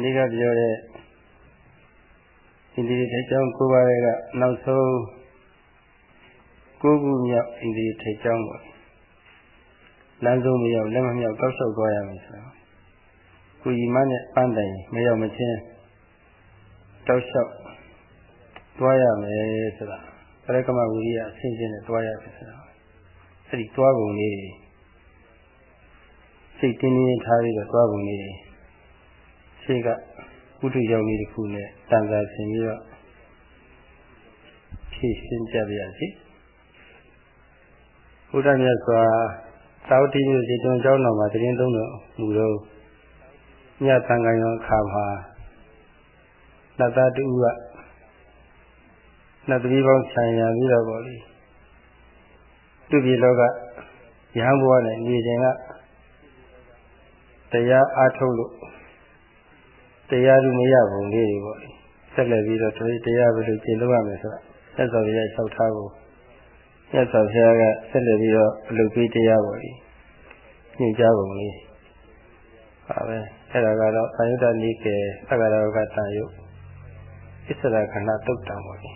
ဒီကပြောတဲ့ဣန္ဒြေထိတ်ကြောင်းကိုးပါးကနောက်ဆုံးကိုးခုမြောက်ဣန္ဒြေထိတ်ကြောင်းပေါ့လမ်းဆုံးမရောက်လက်မမြောက်တောက်လျှောက်သွားရမယ်ဆိုတော့ကိုကြီးမနဲ့ပန်းတိုင်မရောက်မချင်းတောက်လျှောက်သွားရမယ်ဆိုတာပရကမဝိရိယအစဉ်စဉ်နဲ့သွားရတယ်ဆိုတာအဲ့ဒီသွားပုံလေးစိတ်တင်းတင်းထားပြီးတော့သွားပုံလေး ရှေ့ကကုထုရောက်လေးတစ်ခုနဲ့တန်ခါဆင်ပြီးတော့ဖြည့်ရှင်းကြပါရစေဘုရားမြတ်စွာသာဝတိမြို့စေတုံကျောင်းတော်မှာတရင်သုံးတော်မူတော့ညသံဃာရောအခါမှာနတ်သားတူကနတ်သမီးပေါင်းဆံရပြီးတော့ပေါ့လေသူပြည်လောကရဟန်းဘဝနဲ့နေခြင်းကတရားအားထုတ်လို့ တရားသူမရပုံလေးတွေပေါ့ဆက်လက်ပြီးတော့တရားဘယ်လိုကျင့်လို့ရမလဲဆိုတာသက်တော်ရဲ့လျှောက်ထားဖို့မြတ်စွာဘုရားကဆက်လက်ပြီးတော့အလုပ်ပေးတရားပေါ့လေညွှန်ကြားပုံလေးပါပဲအဲ့ဒါကတော့အာယုဒနိကေသက္ကရာကတန်ယုဣစ္ဆရာခဏတုတ်တံပေါ့လေ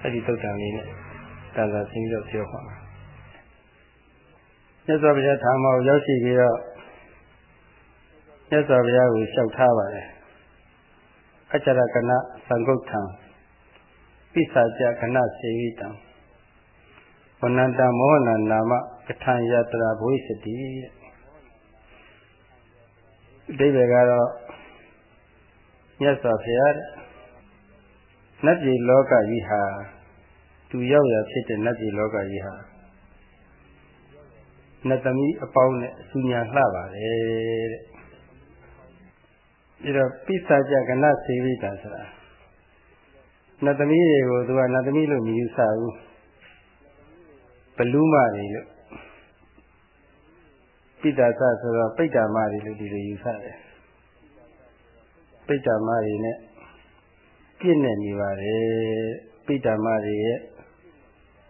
အဲ့ဒီတုတ်တံလေးနဲ့တန်သာဆင်းပြီးတော့ပြောပါမယ်မြတ်စွာဘုရားထာမောရောက်ရှိပြီးတော့ မြတ်စွာဘုရားကိုလျှောက်ထားပါတယ်အကျရကဏသံဃုတ်ထံပိစာကြခဏစေဝိတံဝနန္တမောဟနာနာမကထာယတရာဘုိစတိအတိဘယ်ကတော့မြတ်စွာဘုရားနတ်ပြည်လောကကြီးဟာသူရောက်ရဖြစ်တဲ့နတ်ပြည်လောကကြီးဟာနတ်သမီးအပေါင်းနဲ့အဆူညာလှပါတယ်တဲ့ ပြီးတော့ပိစာကြကဏစေဝိတာဆိုတာနတ်သမီးတွေကိုသူကနတ်သမီးလို့မယူဆဘူးဘလူးမတွေလို့ပိတာသဆိုတော့ပိဋ္ဌာမတွေလို့ဒီလိုယူဆတယ်ပိဋ္ဌာမတွေနဲ့ပြည့်နေနေပါတယ်ပိဋ္ဌာမတွေရဲ့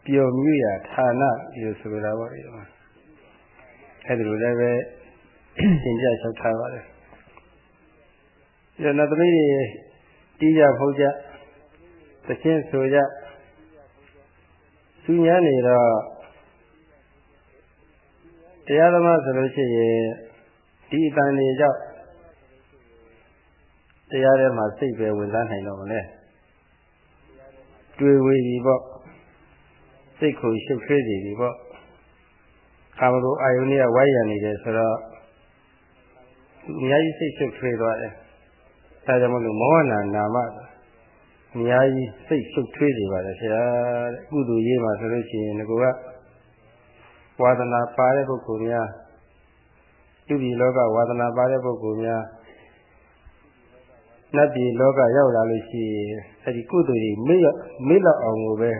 ပျော်မြူရာဌာနဒီလိုဆိုတာပေါ့ဒီမှာအဲ့ဒါလိုလည်းပဲသင်ပြလျှောက်ထားပါတယ် ဒီတော့သမီးတွေတီးကြဖုတ်ကြသချင်းဆိုကြသူညာနေတော့တရားသမားဆိုလို့ရှိရင်ဒီအတန်တွေကြောင့်တရားထဲမှာစိတ်ပဲဝင်စားနိုင်တော့မလဲတွေ့ဝေပြီပေါ့စိတ်ကိုရှုပ်ထွေးစီပြီပေါ့ကာမဂုဏ်အာယုန်ကြီးကဝိုင်းရနေတယ်ဆိုတော့အများကြီးစိတ်ရှုပ်ထွေးသွားတယ် ဒါကြောင့်မလို့မောဟနာနာမအများကြီးစိတ်ရှုပ်ထွေးနေပါတယ်ဆရာတဲ့ကုသိုလ်ရေးမှာဆိုလို့ရှိရင်ငါကဝါဒနာပါတဲ့ပုဂ္ဂိုလ်များသူဒီလောကဝါဒနာပါတဲ့ပုဂ္ဂိုလ်များနတ်ပြည်လောကရောက်လာလို့ရှိရင်အဲဒီကုသိုလ်ကြီးမေ့မေ့လောက်အောင်ကိုပဲ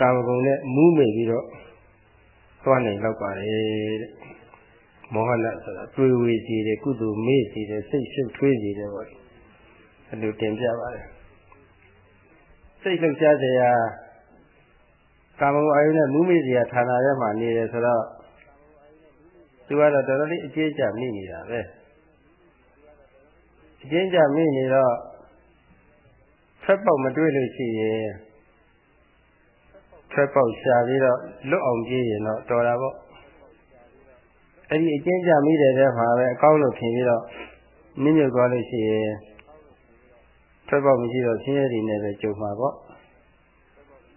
ကာမဂုဏ်နဲ့မူးမိပြီးတော့သွားနိုင်တော့ပါတယ်တဲ့ မောဟလဆိုတာတွေ့ဝေစီတယ်ကုသိုလ်မေ့စီတယ်စိတ်ရှုပ်ထွေးစီတယ်ပေါ့အဲလိုတင်ပြပါတယ်စိတ်လှုပ်ရှားစရာကာမဂုဏ်အာယုနဲ့မူးမိစရာဌာနထဲမှာနေတယ်ဆိုတော့သူကတော့တော်တော်လေးအကျေးကျမိနေတာပဲအကျဉ်းချမိနေတော့ထွက်ပေါက်မတွေ့လို့ရှိရင်ထွက်ပေါက်ရှာပြီးတော့လွတ်အောင်ပြေးရင်တော့တော်တာပေါ့ အဲ့ဒီအကျဉ်းချမိတဲ့ထဲမှာပဲအကောင်းလို့ထင်ပြီးတော့နင်းမြုပ်သွားလို့ရှိရင်ထွက်ပေါက်မရှိတော့ဆင်းရဲတွေနဲ့ပဲကြုံမှာပေါ့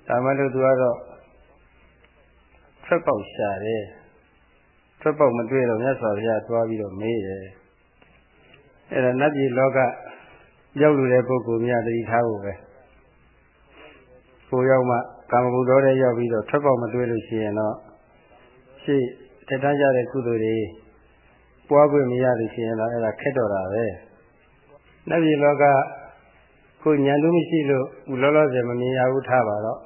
ဒါမှလို့သူကတော့ထွက်ပေါက်ရှာတယ်ထွက်ပေါက်မတွေ့တော့မြတ်စွာဘုရားသွားပြီးတော့မေးတယ်အဲ့ဒါနတ်ပြည်လောကရောက်လူတဲ့ပုဂ္ဂိုလ်များတတိထားဖို့ပဲကိုရောက်မှကာမဂုဏ်တော်တဲ့ရောက်ပြီးတော့ထွက်ပေါက်မတွေ့လို့ရှိရင်တော့ရှေ့ တတန်းကြတဲ့ကုသိုလ်တွေပွားခွင့်မရလို့ရှိရင်တော့အဲ့ဒါခက်တော့တာပဲနတ်ပြည်လောကကိုညံလို့မရှိလို့ဦးလောလောဆယ်မမြင်ရဘူးထားပါတော့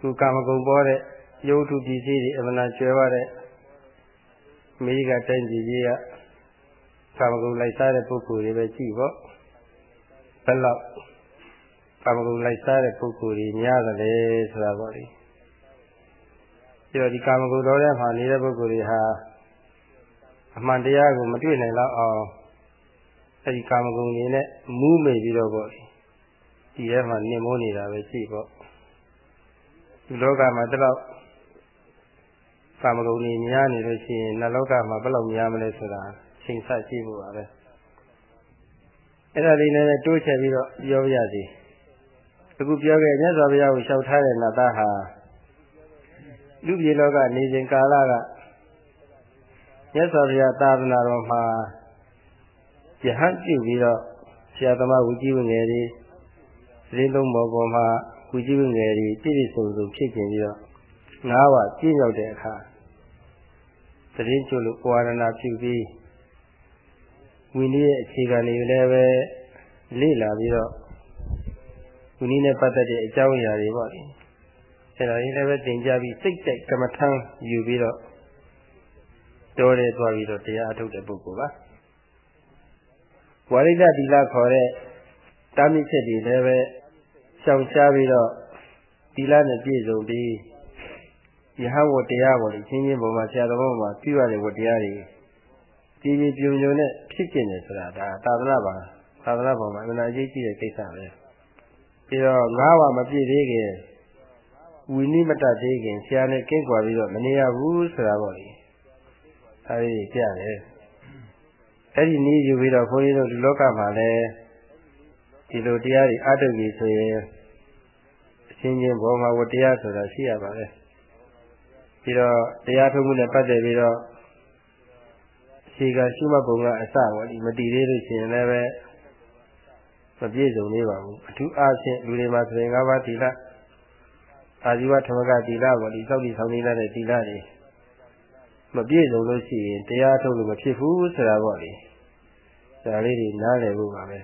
ခုကာမဂုဏ်ပေါ်တဲ့ရုပ်ထုပစ္စည်းတွေအမှန်တကျွဲပါတဲ့မိကတိုင်းပြည်ကြီးကကာမဂုဏ်လိုက်စားတဲ့ပုဂ္ဂိုလ်တွေပဲကြည့်ပေါ့ဘယ်လောက်ကာမဂုဏ်လိုက်စားတဲ့ပုဂ္ဂိုလ်တွေများတယ်ဆိုတာပေါ့လေ ပြီးတော့ဒီကာမဂုဏ်တော်ထဲမှာနေတဲ့ပုဂ္ဂိုလ်တွေဟာအမှန်တရားကိုမတွေ့နိုင်တော့အောင်အဲဒီကာမဂုဏ်တွေနဲ့မူးမိပြီးတော့ပေါ့ဒီထဲမှာနှင်မိုးနေတာပဲရှိပေါ့ဒီလောကမှာတလောက်ကာမဂုဏ်တွေများနေလို့ရှိရင်နတ်လောကမှာဘယ်လောက်များမလဲဆိုတာချိန်ဆကြည့်ဖို့ပါပဲအဲ့ဒါလေးလည်းတိုးချဲ့ပြီးတော့ပြောပြရစီအခုပြောခဲ့မြတ်စွာဘုရားကိုလျှောက်ထားတဲ့နတ်သားဟာ လူပြေလောကနေစဉ်ကာလကမြတ်စွာဘုရားသာသနာတော်မှာယဟန်ပြုပြီးတော့ဆရာသမားဝီကြီးဝင်ငယ်တွေရင်းသုံးပေါ်ပေါ်မှာဝီကြီးဝင်ငယ်တွေပြည့်ပြည့်စုံစုံဖြစ်ကျင်ပြီးတော့ငါးဝပြည့်ရောက်တဲ့အခါတရင်ကျွလို့ဝါရဏပြုပြီးဝီနည်းရဲ့အခြေခံတွေလည်းပဲလေ့လာပြီးတော့ဝီနည်းနဲ့ပတ်သက်တဲ့အကြောင်းအရာတွေပေါ့လေ အဲ့ဒါကြီးလည်းပဲသင်ကြားပြီးစိတ်ကြိုက်ကမ္မထမ်းယူပြီးတော့တော်ရဲသွားပြီးတော့တရားအထုတ်တဲ့ပုဂ္ဂိုလ်ပါဝါရိဒသီလခေါ်တဲ့တာမိချက်တွေလည်းပဲရှောင်ရှားပြီးတော့သီလနဲ့ပြည့်စုံပြီးယဟဝတရားပေါ်လေချင်းချင်းပေါ်မှာဆရာတော်ပေါ်မှာပြုရတဲ့ဝတရားတွေကြည်ကြည်ပြုံပြုံနဲ့ဖြစ်ကျင်တယ်ဆိုတာဒါသာသနာ့ပါသာသနာ့ပေါ်မှာအမှန်အကြီးကြီးတဲ့ကိစ္စပဲပြီးတော့ငါးပါမပြည့်သေးခင် ဝီနိမတသေးခင်ဆရာနဲ့ကင်းကွာပြီးတော့မနေရဘူးဆိုတာပေါ့လေအဲဒီကြရတယ်အဲ့ဒီနည်းယူပြီးတော့ခွန်ကြီးတို့ဒီလောကမှာလည်းဒီလိုတရားတွေအထုတ်ပြီးဆိုရင်အချင်းချင်းဘောမှာဝတရားဆိုတာရှိရပါပဲပြီးတော့တရားထုတ်မှုနဲ့ပတ်သက်ပြီးတော့ခြေကရှုမှတ်ပုံကအစပေါ့ဒီမတည်သေးလို့ရှိရင်လည်းပဲမပြည့်စုံသေးပါဘူးအထူးအားဖြင့်လူတွေမှာဆိုရင်၅ပါးသီလ အာဇီဝဓမ္မကသီလကိုဒီစောက်တည်ဆောင်နေတဲ့သီလတွေမပြည့်စုံလို့ရှိရင်တရားထုတ်လို့မဖြစ်ဘူးဆိုတာပေါ့လေဒါလေးတွေနားလည်ဖို့ပါပဲ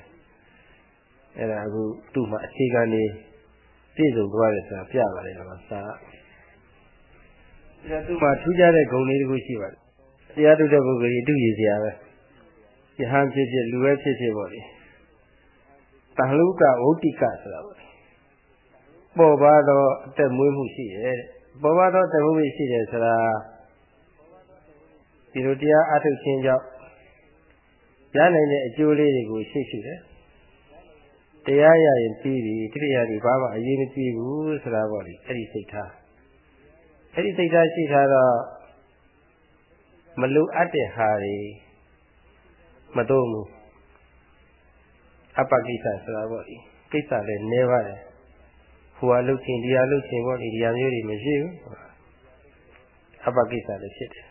အဲ့ဒါအခုသူ့မှာအခြေခံနေပြည့်စုံသွားတယ်ဆိုတာပြပါတယ်ကွာစာကသူ့မှာထူးခြားတဲ့ဂုဏ်လေးတခုရှိပါတယ်တရားထုတ်တဲ့ပုဂ္ဂိုလ်ကြီးအတူရည်စရာပဲယဟန်ဖြစ်ဖြစ်လူပဲဖြစ်ဖြစ်ပေါ့လေတဟလုကဝုတ်တိကဆိုတာပေါ့ ပေါ်ပါတော့အသက်မွေးမှုရှိရဲ့ပေါ်ပါတော့တမှုရှိတယ်ဆိုတာဒီလိုတရားအထုတ်ခြင်းကြောင့်ရနိုင်တဲ့အကျိုးလေးတွေကိုရှေ့ရှုတယ်တရားရရင်ပြီးပြီတရားတွေဘာမှအရေးမကြီးဘူးဆိုတာပေါ့လေအဲ့ဒီစိတ်ထားအဲ့ဒီစိတ်ထားရှိထားတော့မလိုအပ်တဲ့ဟာတွေမသုံးဘူးအပကိစ္စဆိုတာပေါ့ဒီကိစ္စလည်းနည်းပါတယ် ဟိုဟာလုတ်ချင်းဒီဟာလုတ်ချင်းပေါ့ဒီဒီဟာမျိုးတွေမရှိဘူးအပကိစ္စလည်းဖြစ်တယ်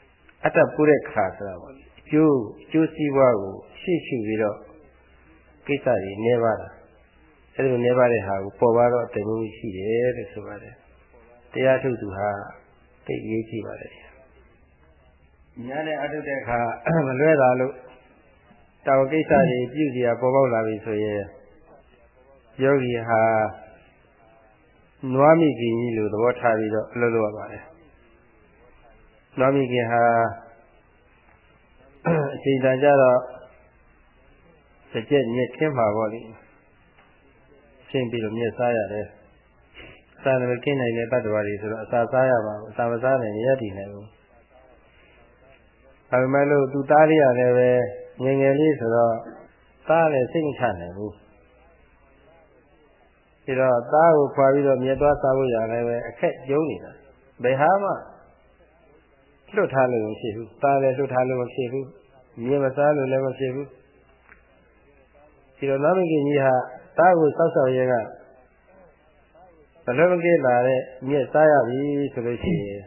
အတ္တပူတဲ့ခါဆိုတာပေါ့ဒီအကျိုးအကျိုးစည်းဝါးကိုရှေ့ရှုပြီးတော့ကိစ္စတွေနည်းပါတာအဲဒီလိုနည်းပါတဲ့ဟာကိုပေါ်ပါတော့တမျိုးရှိတယ်လို့ဆိုပါတယ်တရားထုတ်သူဟာသိရေးကြည့်ပါတယ်ညာနဲ့အထုတ်တဲ့အခါမလွဲတာလို့တောင်ကိစ္စတွေပြုစီရပေါ်ပေါက်လာပြီဆိုရင်ယောဂီဟာ နွားမိခင်ကြီးလို့သဘောထားပြီးတော့အလုပ်လုပ်ရပါတယ်နွားမိခင်ဟာအချိန်တန်ကြတော့စကြက်ညက်ခင်းမှာပေါ့လေရှင်းပြီးတော့မြက်စားရတယ်စားတယ်ကင်းနိုင်တဲ့တ attva တွေဆိုတော့အစာစားရပါဘူးအစာမစားနိုင်ရည်တည်နိုင်ဘူးဒါပေမဲ့လို့သူသားလေးရတယ်ပဲငယ်ငယ်လေးဆိုတော့သားလည်းစိတ်မချနိုင်ဘူး ပြီးတော့သားကိုခွာပြီးတော့မြတ်သွားစားဖို့ရတယ်ပဲအခက်ကျုံနေတာဘယ်ဟာမှလွတ်ထားလို့မရှိဘူးသားလည်းလွတ်ထားလို့မရှိဘူးမြင်မစားလို့လည်းမရှိဘူးဒီတော့နောက်မကြီးကြီးဟာသားကိုစောက်စောက်ရဲကဘယ်လိုမကဲလာတဲ့မြက်စားရပြီဆိုလို့ရှိရင်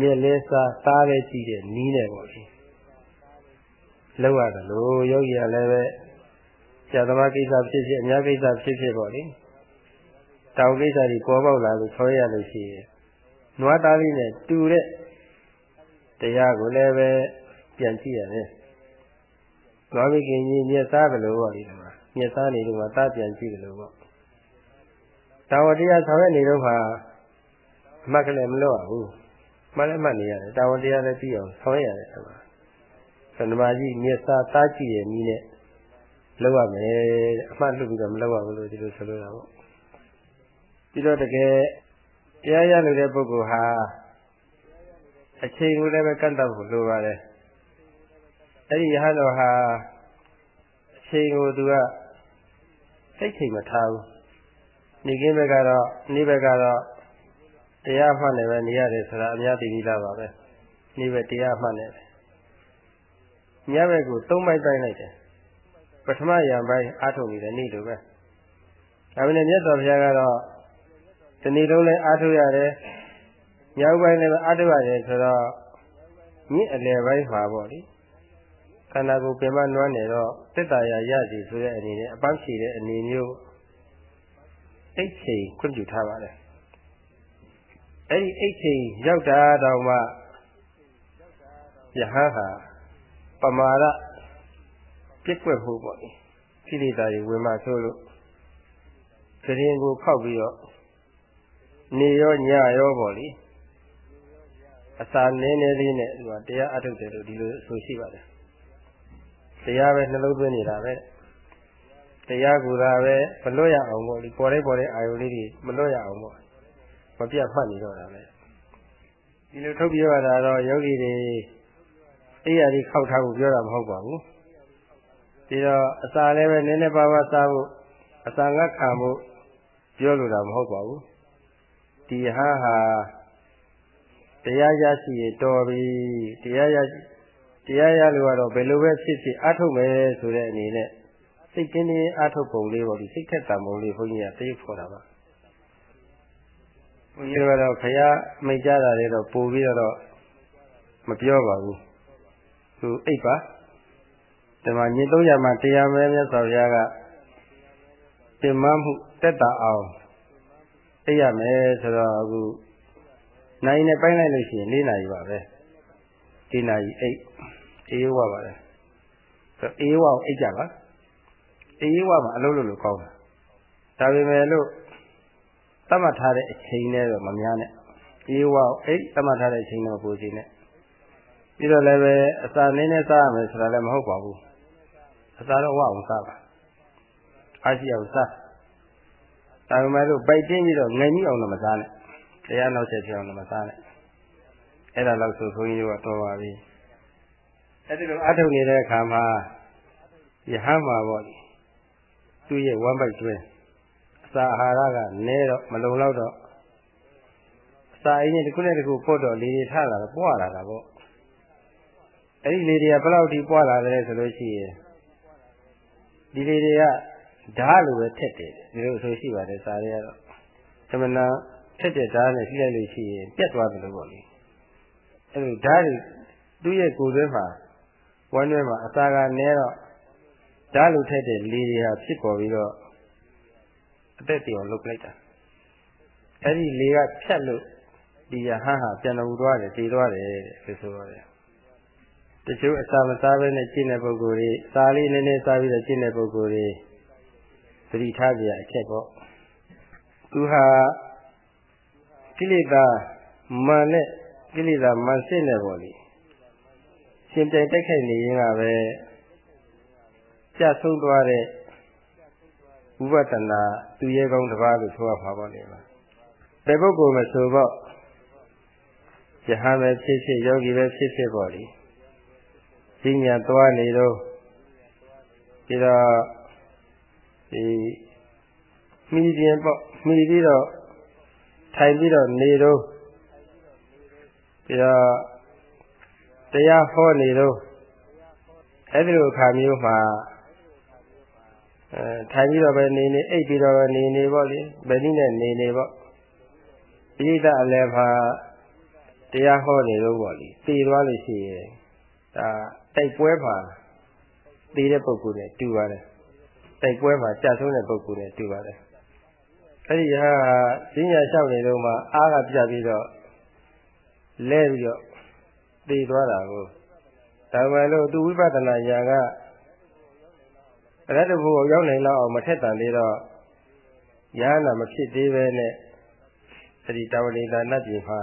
မြက်လဲစားသားလဲကြည့်တဲ့နီးတယ်ပေါ့လေလောက်ရတယ်လို့ယောဂီကလည်းပဲဆ ရာသမားကိစ္စဖြစ်ဖြစ်အများကိစ္စဖြစ်ဖြစ်ပေါ့လေတောင်ကိစ္စတွေပေါ်ပေါက်လာလို့ခေါ်ရလို့ရှိရင်နွားသားလေးနဲ့တူတဲ့တရားကိုလည်းပဲပြန်ကြည့်ရတယ်။နွားမိခင်ကြီးမြက်သားတယ်လို့ပေါ့ဒီမှာမြက်သားနေလို့ကသားပြန်ကြည့်တယ်လို့ပေါ့။တာဝတရားဆောင်ရနေတော့မှာအမှတ်ကလေးမလို့ဘူး။မှတ်လည်းမှတ်နေရတယ်တာဝတရားလည်းပြီးအောင်ဆောင်ရရတယ်အဲ့မှာ။သန္ဓမာကြီးမြက်သားသားကြည့်ရနည်းနဲ့ လောက်ရမယ်အမှတ်လွတ်ပြီးတော့မလောက်ရဘူးလို့ဒီလိုဆိုလိုတာပေါ့။ပြီးတော့တကယ်တရားရလို့တဲ့ပုဂ္ဂိုလ်ဟာအချိန်ကိုလည်းပဲကန့်တတ်ဖို့လိုပါတယ်အဲ့ဒီယဟန်တော်ဟာချိန်ကိုသူကစိတ်ချိန်မထားဘူးနေကင်းဘက်ကတော့နေဘက်ကတော့တရားမှတ်နေပဲနေရတယ်ဆိုတာအများသိပြီးသားပါပဲနေဘက်တရားမှတ်နေတယ်ညဘက်ကိုသုံးပိုင်းတိုင်းလိုက်တယ် ပထမယံပိုင်းအားထုတ်နေတယ်နေ့လိုပဲဒါပေမဲ့မြတ်စွာဘုရားကတော့ဒီနေ့လုံးလည်းအားထုတ်ရတယ်ညောက်ပိုင်းလည်းအားထုတ်ရတယ်ဆိုတော့မြင့်အလယ်ပိုင်းမှာပေါ့လေခန္ဓာကိုယ်ပြင်မနွမ်းနေတော့တက်တာရရစီဆိုတဲ့အနေနဲ့အပန်းဖြေတဲ့အနေမျိုးအိတ်ချိန်ခွင့်ပြုထားပါတယ်အဲ့ဒီအိတ်ချိန်ရောက်တာတော့မှယဟန်ဟာပမာဒ ပြစ်ွက်ဖို့ပေါ့လေခိလေသာတွေဝင်မှဆိုလို့ကရင်ကိုဖောက်ပြီးတော့နေရောညရောပေါ့လေအစာနည်းနည်းလေးနဲ့ဒီမှာတရားအထုတ်တယ်လို့ဒီလိုဆိုရှိပါတယ်တရားပဲနှလုံးသွင်းနေတာပဲတရားကူတာပဲမလွတ်ရအောင်ပေါ့ဒီပေါ်လေးပေါ်လေးအာယုလေးတွေမလွတ်ရအောင်ပေါ့မပြတ်မှတ်နေတော့တာပဲဒီလိုထုတ်ပြရတာတော့ယောဂီတွေအိယာကြီးခောက်ထားဖို့ပြောတာမဟုတ်ပါဘူး ဒီတော့အစာလည်းပဲနည်းနည်းပါးပါးစားဖို့အစာငတ်ခံဖို့ပြောလိုတာမဟုတ်ပါဘူးဒီဟာဟာတရားရရှိရင်တော်ပြီတရားရတရားရလို့ကတော့ဘယ်လိုပဲဖြစ်ဖြစ်အထုတ်မယ်ဆိုတဲ့အနေနဲ့စိတ်တင်းတင်းအထုတ်ပုံလေးပေါ့ဒီစိတ်ထက်တံပုံလေးဘုန်းကြီးကသိဖို့တာပါဘုန်းကြီးကတော့ခရမိတ်ကြတာတွေတော့ပို့ပြီးတော့မပြောပါဘူးသူအိတ်ပါ ဒီမှာည300မှာတရားမဲမြတ်စွာဘုရားကတင်မမှုတက်တာအောင်အိတ်ရမယ်ဆိုတော့အခုနိုင်နဲ့ပိုင်းလိုက်လို့ရှိရင်၄နာရီပါပဲ၄နာရီအိတ်အေးဝပါတယ်ဆိုအေးဝအောင်အိတ်ကြပါအေးဝမှာအလုပ်လုပ်လို့ကောင်းတာဒါပေမဲ့လို့သတ်မှတ်ထားတဲ့အချိန်နဲ့တော့မများနဲ့အေးဝအောင်အိတ်သတ်မှတ်ထားတဲ့အချိန်တော့ပိုချိန်နဲ့ပြီးတော့လည်းပဲအစာနည်းနည်းစားရမယ်ဆိုတာလည်းမဟုတ်ပါဘူး အစာတော့ဝအောင်စားပါအားရှိအောင်စားဒါပေမဲ့လို့ပိုက်တင်းပြီးတော့ငိုင်ကြီးအောင်တော့မစားနဲ့တရားနောက်ဆက်ပြောင်းတော့မစားနဲ့အဲ့ဒါတော့ဆိုခွန်ကြီးတို့ကတော့ပါပြီအဲ့ဒီလိုအထုတ်နေတဲ့အခါမှာယဟန်မှာပေါ့သူ့ရဲ့ဝမ်းပိုက်တွင်းအစာအာဟာရကနည်းတော့မလုံလောက်တော့အစာအိမ်နဲ့တစ်ခုနဲ့တစ်ခုပို့တော့လေတွေထလာတော့ပွားလာတာပေါ့အဲ့ဒီလေတွေကဘယ်လောက်ထိပွားလာတယ်ဆိုလို့ရှိရင် ဒီလေတွေကဓာတ်လိုပဲထက်တယ်ဒီလိုဆိုရှိပါတယ်စာတွေကတော့သမဏထက်တဲ့ဓာတ်နဲ့ရှိလိုက်လို့ရှိရင်ပြတ်သွားတယ်လို့ပေါ့လေအဲ့လိုဓာတ်တွေသူ့ရဲ့ကိုယ်တွင်းမှာဝမ်းတွင်းမှာအစာကနဲတော့ဓာတ်လိုထက်တဲ့လေတွေဟာဖြစ်ပေါ်ပြီးတော့အသက်တည်အောင်လုပ်လိုက်တာအဲ့ဒီလေကဖြတ်လို့ဒီရဟန်းဟာပြန်တော်သွားတယ်တည်သွားတယ်လို့ဆိုရတယ် တချို့အစာမစားဘဲနဲ့ကျင့်တဲ့ပုဂ္ဂိုလ်တွေစားလေးနည်းနည်းစားပြီးတော့ကျင့်တဲ့ပုဂ္ဂိုလ်တွေသတိထားကြရအချက်ပေါ့သူဟာကိလေသာမန်နဲ့ကိလေသာမန်စစ်နဲ့ပေါ့လေရှင်ပြိုင်တိုက်ခိုက်နေရင်ကပဲကြဆုံးသွားတဲ့ဥပဒနာသူရဲကောင်းတစ်ပါးလို့ဆိုရမှာပေါ့လေပါဘယ်ပုဂ္ဂိုလ်မဆိုတော့ယဟန်ပဲဖြစ်ဖြစ်ယောဂီပဲဖြစ်ဖြစ်ပေါ့လေ ဈဉ္ညာသွားနေတော့ဒီတော့ဒီမိခြင်းပေါ့မိပြီးတော့ထိုင်ပြီးတော့နေတော့ဒီတော့တရားဟောနေတော့အဲ့ဒီလိုအခါမျိုးမှာအဲထိုင်ပြီးတော့ပဲနေနေအိပ်ပြီးတော့ပဲနေနေပေါ့လေဗနည်းနဲ့နေနေပေါ့ပိဋကအလည်းမှာတရားဟောနေတော့ပေါ့လေသိသွားလို့ရှိရင်ဒါ တိုက်ပွဲမှာသိတဲ့ပုဂ္ဂိုလ်နဲ့တူပါတယ်တိုက်ပွဲမှာကြာဆုံးတဲ့ပုဂ္ဂိုလ်နဲ့တူပါတယ်အဲ့ဒီဟာဈဉ္ညာလျှောက်နေတော့မှအားကပြပြီးတော့လဲပြီးတော့သိသွားတာကိုဒါမှလို့သူဝိပဿနာဉာဏ်ကအရတ္တဘုံရောက်နိုင်တော့အောင်မထက်တန်သေးတော့ဉာဏ်နာမဖြစ်သေးပဲနဲ့အဲ့ဒီတဝရိသာနတ်ပြည်မှာ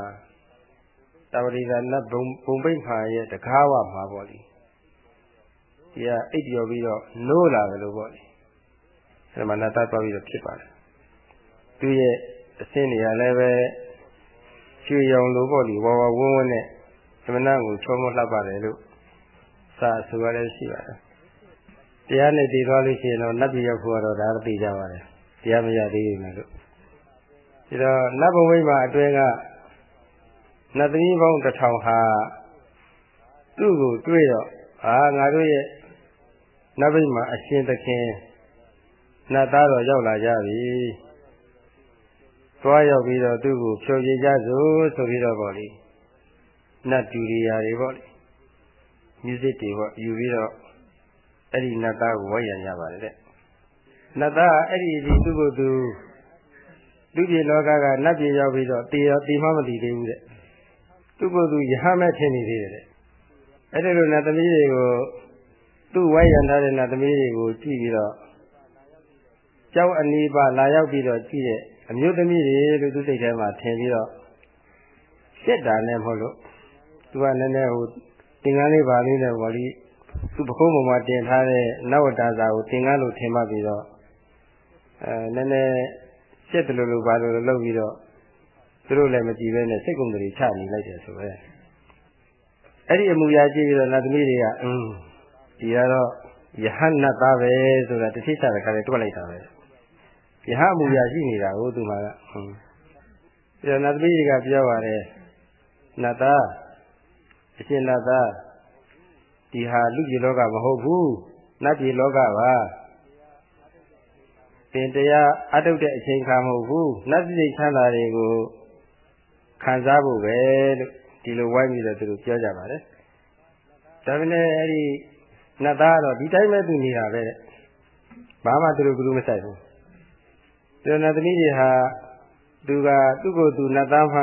တဝရိသာနတ်ဘုံဘုံပိတ်မှာရဲ့တကားဝမှာပေါ့လေ ဒီကအိပ်ပြောပြီးတော့နိုးလာတယ်လို့ပေါ့လေအဲ့မှာနတ်သားသွားပြီးတော့ဖြစ်ပါတယ်သူရဲ့အစင်းတွေကလည်းပဲရွှေရောင်လိုပေါ့လေဝါဝဝဝန်းဝန်းနဲ့သမဏကိုချောမလှပပါတယ်လို့စာဆိုရလည်းရှိပါတယ်တရားနဲ့တည်သွားလို့ရှိရင်တော့နတ်ပြည်ရောက်ဖို့ကတော့ဒါတော့သိကြပါတယ်တရားမရသေးဘူးလို့ဒီတော့နတ်ဘဝိမှာအတွင်းကနတ်သမီးပေါင်းတစ်ထောင်ဟာသူ့ကိုတွေ့တော့အာငါတို့ရဲ့ နတ်ဘိမှာအရှင်သခင်နတ်သားတော်ရောက်လာကြပြီသွားရောက်ပြီးတော့သူ့ကိုဖြောပြကြစို့ဆိုပြီးတော့ပေါ့လေနတ်တူရီယာတွေပေါ့လေ music တွေပေါ့ယူပြီးတော့အဲ့ဒီနတ်သားကိုဝိုင်းရံကြပါတယ်တဲ့နတ်သားအဲ့ဒီဒီသူ့ကိုသူလူပြည်လောကကနတ်ပြည်ရောက်ပြီးတော့တေရောတေမမသိသေးဘူးတဲ့သူ့ကိုသူယဟမဲ့ထင်နေသေးတယ်တဲ့အဲ့ဒီလိုနတ်သမီးတွေကို သူ့ဝိုင်းရံထားတဲ့နတ်သမီးတွေကိုကြည့်ပြီးတော့ကျောင်းအနီးပါလာရောက်ပြီးတော့ကြည့်တဲ့အမျိုးသမီးတွေလို့သူစိတ်ထဲမှာထင်ပြီးတော့ရှစ်တာနဲ့မဟုတ်လို့သူကနည်းနည်းဟိုသင်္ကန်းလေးပါလေးနဲ့ဗောလိသူပခုံးပေါ်မှာတင်ထားတဲ့နဝတ္တစာကိုသင်္ကန်းလို့ထင်မှပြီးတော့အဲနည်းနည်းရှစ်တယ်လို့လို့ပါလို့လုပ်ပြီးတော့သူတို့လည်းမကြည့်ပဲနဲ့စိတ်ကုန်တွေချနေလိုက်တယ်ဆိုပဲအဲ့ဒီအမူအရာကြည့်ပြီးတော့နတ်သမီးတွေကအင်း ဒီကတော့ယဟန်နတ်သားပဲဆိုတာတစ်ထိချတဲ့ခါလေးတွက်လိုက်တာပဲယဟအမူအရာရှိနေတာကိုသူမှကဟင်းပြီးတော့နတ်သမီးတွေကပြောပါတယ်နတ်သားအရှင်နတ်သားဒီဟာလူကြီးလောကမဟုတ်ဘူးနတ်ပြည်လောကပါသင်တရားအထုတ်တဲ့အချိန်ခါမဟုတ်ဘူးနတ်စိတ်ချမ်းသာတွေကိုခံစားဖို့ပဲလို့ဒီလိုဝိုင်းပြီးတော့သူတို့ပြောကြပါတယ်ဒါပေမဲ့အဲ့ဒီ နတ်သားကတော့ဒီတိုင်းပဲသူနေတာပဲဘာမှသူတို့ကလူမဆိုင်ဘူးဒီနတ်သမီးတွေဟာသူကသူ့ကိုယ်သူနတ်သားမှ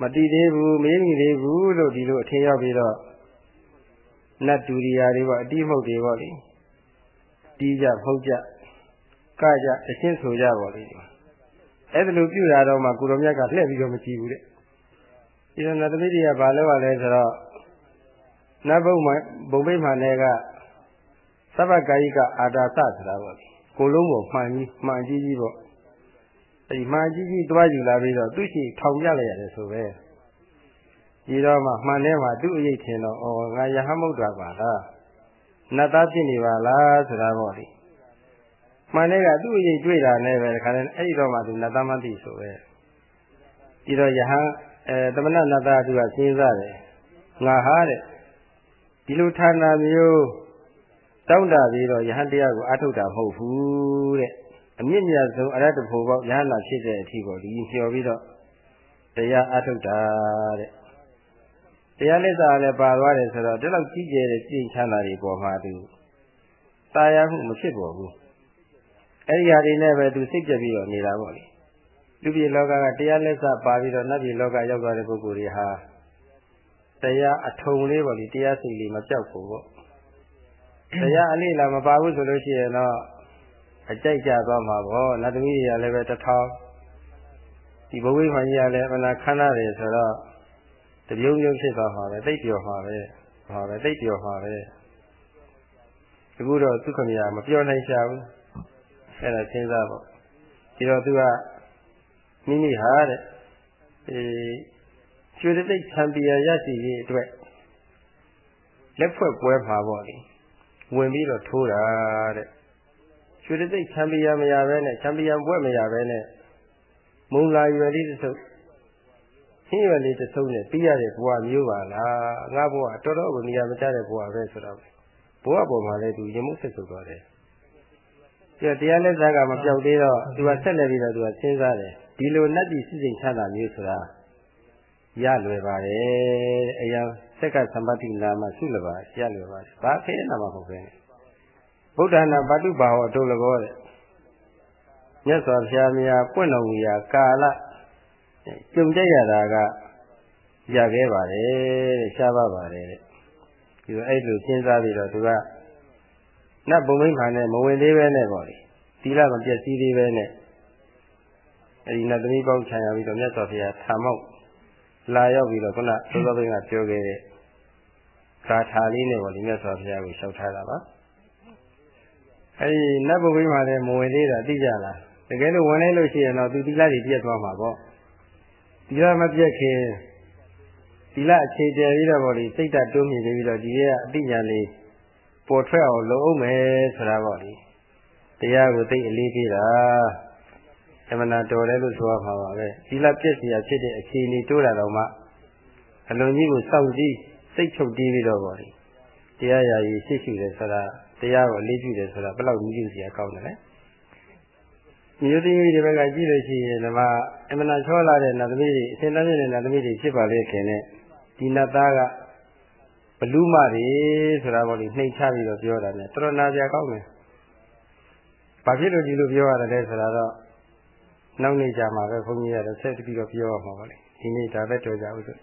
မတည်သေးဘူးမရင်းမိသေးဘူးလို့ဒီလိုအထင်ရောက်ပြီးတော့နတ်ဒူရီယာတွေပေါ့အတိမုတ်တွေပေါ့လေတီးကြဖုတ်ကြကကြအရှင်းဆိုကြပေါ့လေအဲ့ဒါလိုပြုတာတော့မှကိုရောမြတ်ကလှည့်ပြီးတော့မကြည့်ဘူးတဲ့ဒီတော့နတ်သမီးတွေကဘာလုပ်ရလဲဆိုတော့ နတ်ဘုံမှာဘုံမိတ်မှန်တဲ့ကသဗ္ဗကာယိကအာတာသဆိုတာပေါ့ကိုလုံးပေါ်မှန်ကြီးမှန်ကြီးကြီးပေါ့အဲဒီမှန်ကြီးကြီးသွားယူလာပြီးတော့သူ့ရှိထောင်ပြလိုက်ရတယ်ဆိုပဲဒီတော့မှမှန်ထဲမှာသူ့အရေးထင်တော့ဩငါယဟမုတ်တာပါလားနတ်သားဖြစ်နေပါလားဆိုတာပေါ့လေမှန်တဲ့ကသူ့အရေးတွေ့တာနဲ့ပဲခါတဲ့အဲ့ဒီတော့မှသူနတ်သားမသိဆိုပဲဒီတော့ယဟန်အဲသမဏနတ်သားသူကစဉ်းစားတယ်ငါဟာတဲ့ ဒီလိုဌာနမျိုးတောင့်တပြီးတော့ယဟန်တရားကိုအထုတ်တာမဟုတ်ဘူးတဲ့အမြင့်မြတ်ဆုံးအရတ္တဖို့ပေါ့ယဟန်လာဖြစ်တဲ့အထိပေါ့ဒီလျှော်ပြီးတော့တရားအထုတ်တာတဲ့တရားလက်စာလည်းပါသွားတယ်ဆိုတော့ဒီလောက်ကြီးကျယ်တဲ့စိတ်ချမ်းသာတွေပေါ်မှာသူတာယာမှုမဖြစ်ပေါ်ဘူးအဲ့ဒီဟာတွေနဲ့ပဲသူစိတ်ပြပြီးတော့နေတာပေါ့လေလူပြည်လောကကတရားလက်စာပါပြီးတော့နတ်ပြည်လောကရောက်သွားတဲ့ပုဂ္ဂိုလ်တွေဟာ တရားအထုံလေးပေါ့လေတရားစိတ်လေးမပြောက်ဘူးပေါ့တရားအလေးလာမပါဘူးဆိုလို့ရှိရင်တော့အကြိုက်ကြသွားမှာပေါ့နတ်သမီးတွေကလည်းပဲတထောင်ဒီဘဝိမှန်ကြီးကလည်းအနာခန္ဓာတယ်ဆိုတော့တပြုံးပြုံးဖြစ်သွားမှာပဲတိတ်ပြောမှာပဲဟောပဲတိတ်ပြောမှာပဲအခုတော့သူခမရမပြောနိုင်ရှာဘူးအဲ့ဒါစဉ်းစားပေါ့ဒီတော့သူကမိမိဟာတဲ့အဲ ကျွေတိတ်ချန်ပီယံရရှိရေးအတွက်လက်ဖွဲ့ပွဲမှာပေါ့လေဝင်ပြီးတော့ထိုးတာတဲ့ကျွေတိတ်ချန်ပီယံမရဘဲနဲ့ချန်ပီယံပွဲမရဘဲနဲ့မုံလာရွယ်လေးတစ်စုပ်ဟင်းရွယ်လေးတစ်စုံနဲ့ပြီးရတဲ့ဘဝမျိုးပါလားငါဘဝတော်တော်ကိုနေရာမကျတဲ့ဘဝပဲဆိုတော့ဘဝပေါ်မှာလည်းသူရင်မှုဆက်ဆုပ်သွားတယ်ပြတရားလက်စားကမပြောက်သေးတော့သူကဆက်လက်ပြီးတော့သူကစဉ်းစားတယ်ဒီလိုနတ်ပြည်စစ်စိမ်ချတာမျိုးဆိုတာ ရလွယ်ပါတယ်အရာစက္ကသမ္ပတိနာမဆုလပါရလွယ်ပါတယ်ဘာခဲနာမဟုတ်ပဲဗုဒ္ဓနာပတုဘာဝအတုလဘောတဲ့မြတ်စွာဘုရားမြာပွင့်တော်မူရာကာလကြုံကြရတာကရခဲ့ပါတယ်တဲ့ရှားပါပါတယ်တဲ့ဒီလိုအဲ့လိုစဉ်းစားပြီးတော့သူကနတ်ဘုံမိမှန်နဲ့မဝင်သေးပဲနဲ့ပေါ့လေသီလမပြည့်စည်သေးပဲနဲ့အဲ့ဒီနတ်သမီးပေါင်းခြံရပြီးတော့မြတ်စွာဘုရားထာမောက် လာရောက်ပြီးတော့ခုနသောသောဘင်းကပြောခဲ့တဲ့ဂါထာလေးနဲ့ပေါ့လေမြတ်စွာဘုရားကိုလျှောက်ထားတာပါအဲ့ဒီနတ်ဘုံမိမှလည်းမဝင်သေးတာသိကြလားတကယ်လို့ဝင်လိုက်လို့ရှိရင်တော့သူသီလတွေပြည့်သွားမှာပေါ့သီလမပြတ်ခင်သီလအခြေတည်ပြီးတော့ဗောလေစိတ်ဓာတ်တွန်းမြင်နေပြီးတော့ဒီရဲ့အတိညာလေးပေါ်ထွက်အောင်လုပ်အောင်မယ်ဆိုတာပေါ့လေတရားကိုသိအလေးပေးတာ အမှန်တော်တယ်လို့ဆိုရမှာပါပဲသီလပြည့်စရာဖြစ်တဲ့အခြေအနေတိုးတာတော့မှအလွန်ကြီးကိုစောင့်ကြည့်စိတ်ချုပ်တီးပြီးတော့ပေါ့လေတရားရာကြီးရှိရှိတယ်ဆိုတာတရားကိုအလေးပြုတယ်ဆိုတာဘယ်လောက်ကြီးစရာကောင်းတယ်လဲမြို့တိမိတွေဘက်ကကြည့်လို့ရှိရင်ဓမ္မအမှန်ချောလာတဲ့နတ်သမီးတွေအရှင်သမီးနဲ့နတ်သမီးတွေဖြစ်ပါလေခင်နဲ့ဒီနတ်သားကဘလူးမတွေဆိုတာပေါ့လေနှိမ်ချပြီးတော့ပြောတာ ਨੇ တော်တော်နာစရာကောင်းတယ်။ဘာဖြစ်လို့ဒီလိုပြောရတယ်လဲဆိုတာတော့ နောက်နေ့ကျမှပဲခွန်ကြီးရတော့ဆက်ပြီးတော့ပြောရမှာပါလေ။ဒီနေ့ဒါပဲတော်ကြဘူးဆို